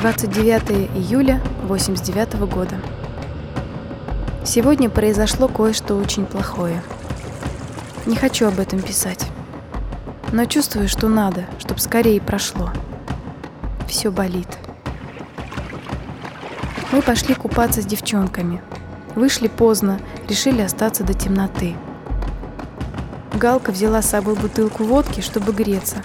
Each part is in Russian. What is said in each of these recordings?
29 июля 89 года. Сегодня произошло кое-что очень плохое. Не хочу об этом писать. Но чувствую, что надо, чтобы скорее прошло. Все болит. Мы пошли купаться с девчонками. Вышли поздно, решили остаться до темноты. Галка взяла с собой бутылку водки, чтобы греться.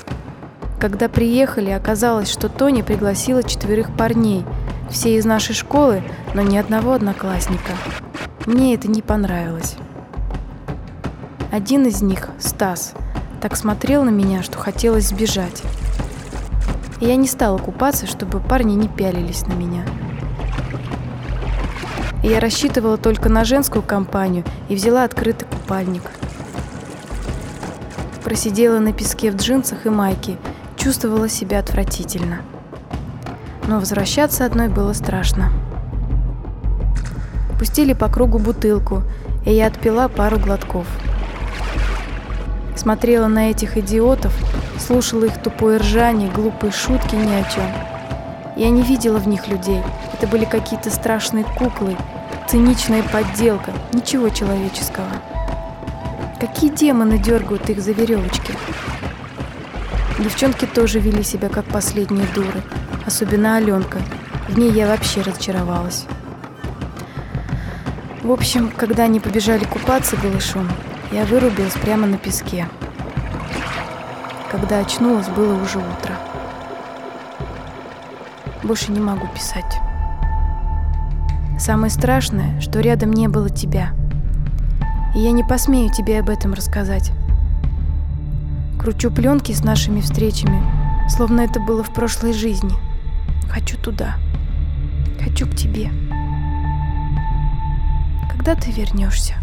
Когда приехали, оказалось, что Тони пригласила четверых парней, все из нашей школы, но ни одного одноклассника. Мне это не понравилось. Один из них, Стас, так смотрел на меня, что хотелось сбежать. Я не стала купаться, чтобы парни не пялились на меня. Я рассчитывала только на женскую компанию и взяла открытый купальник. Просидела на песке в джинсах и майке – чувствовала себя отвратительно. Но возвращаться одной было страшно. Пустили по кругу бутылку, и я отпила пару глотков. Смотрела на этих идиотов, слушала их тупое ржание, глупые шутки ни о чем. Я не видела в них людей. Это были какие-то страшные куклы, циничная подделка, ничего человеческого. Какие демоны дергают их за веревочки? Девчонки тоже вели себя как последние дуры, особенно Аленка. В ней я вообще разочаровалась. В общем, когда они побежали купаться голышом, я вырубилась прямо на песке. Когда очнулась, было уже утро. Больше не могу писать. Самое страшное, что рядом не было тебя. И я не посмею тебе об этом рассказать. Кручу пленки с нашими встречами, словно это было в прошлой жизни. Хочу туда. Хочу к тебе. Когда ты вернешься?